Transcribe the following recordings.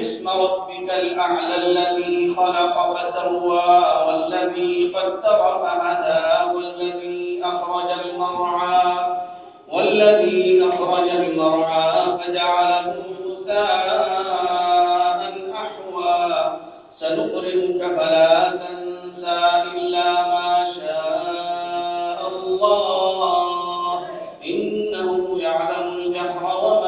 اسم ربك الأعلى الذي خلق فسوى والذي قدر فهدى والذي أخرج المرعى والذي أخرج المرعى فجعله غثاء أحوى. سنقرئك فلا تنسى إلا ما شاء الله. إنه يعلم الجهر وما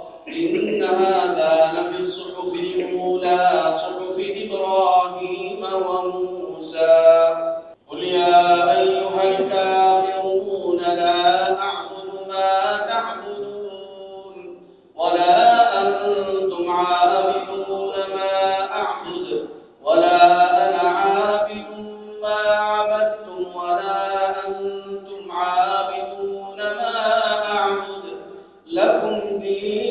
إن هذا لفي الصحف الأولى صحف إبراهيم وموسى. قل يا أيها الكافرون لا أعبد ما تعبدون ولا أنتم عابدون ما أعبد ولا أنا عابد ما عبدتم ولا أنتم عابدون ما أعبد. لكم دينكم